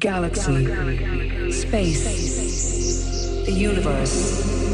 Galaxy, space, the universe.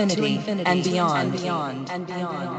infinity and beyond. And beyond. And beyond.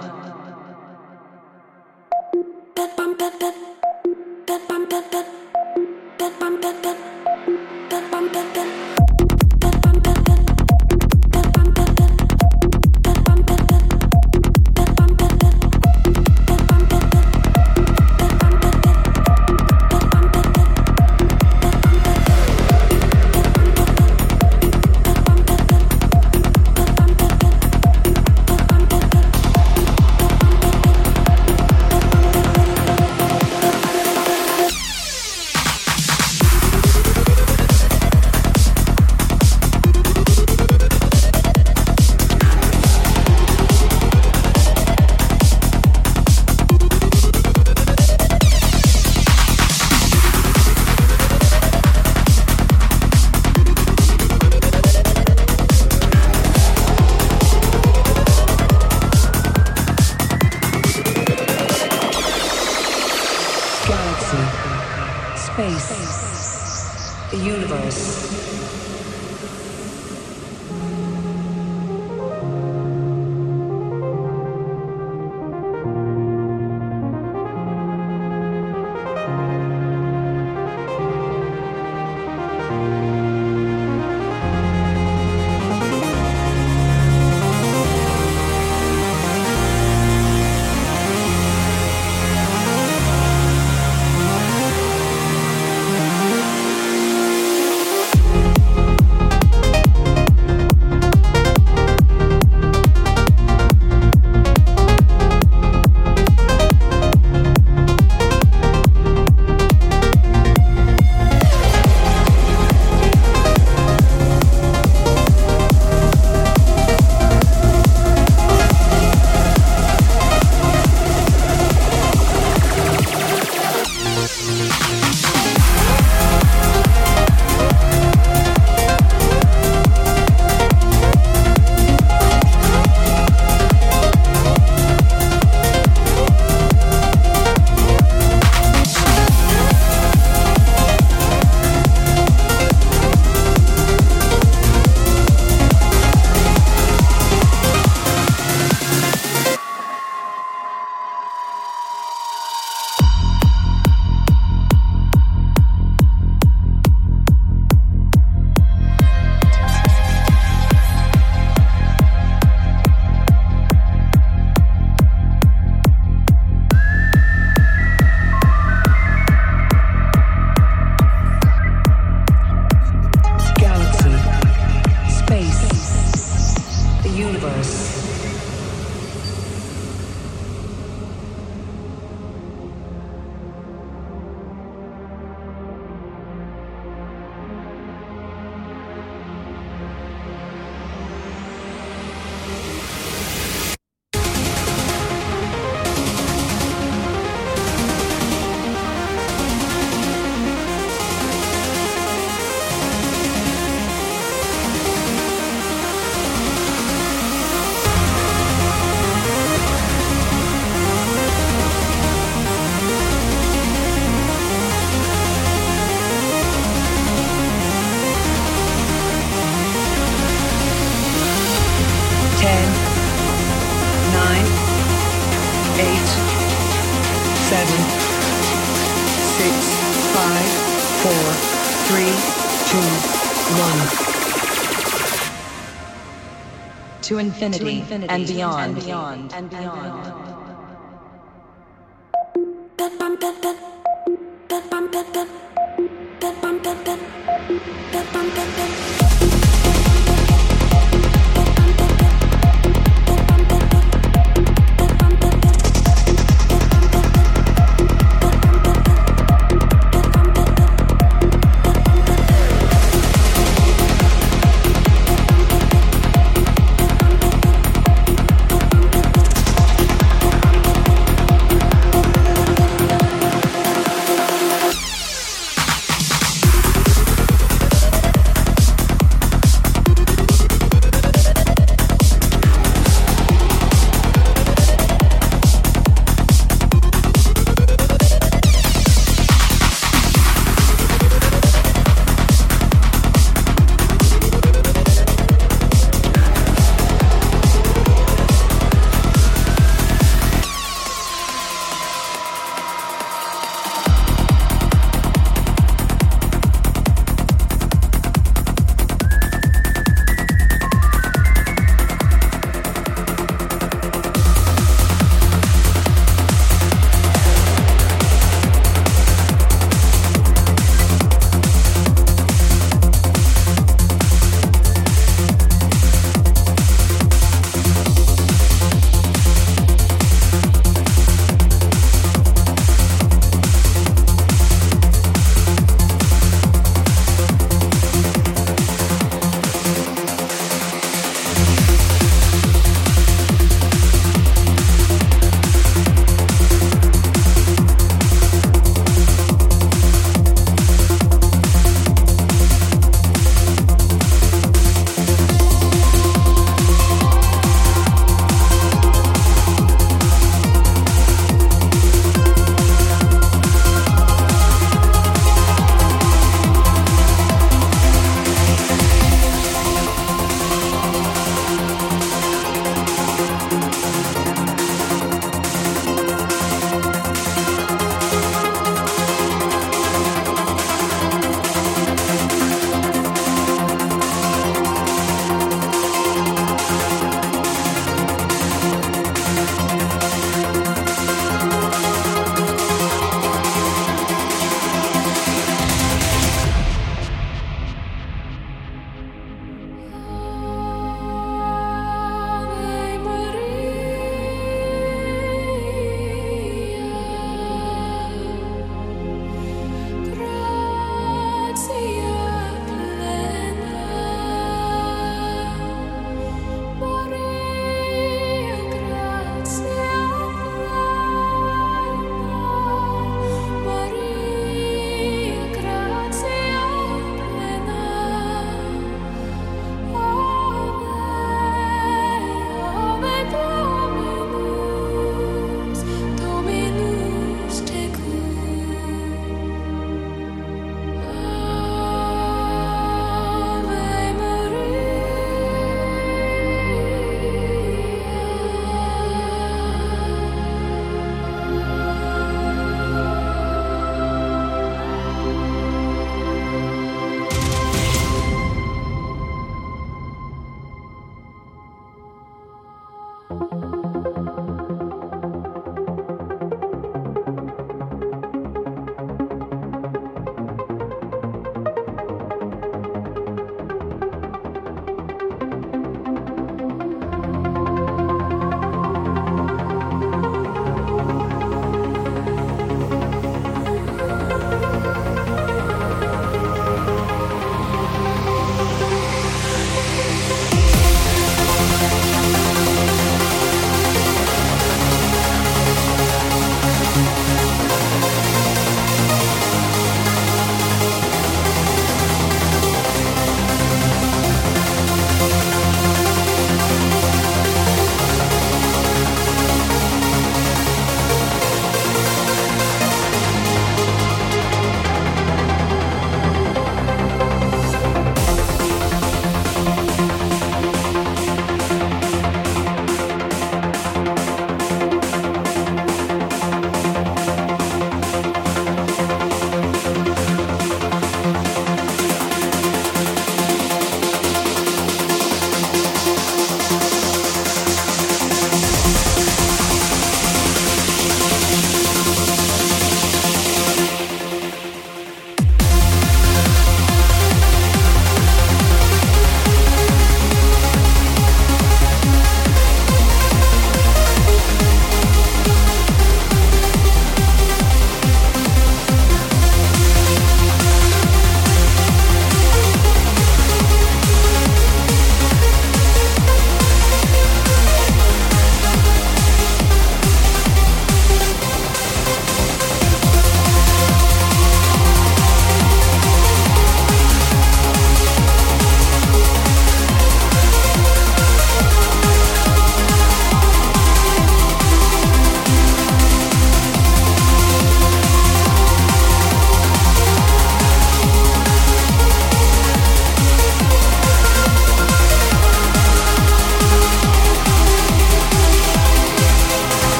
Infinity, and beyond. And beyond. And beyond.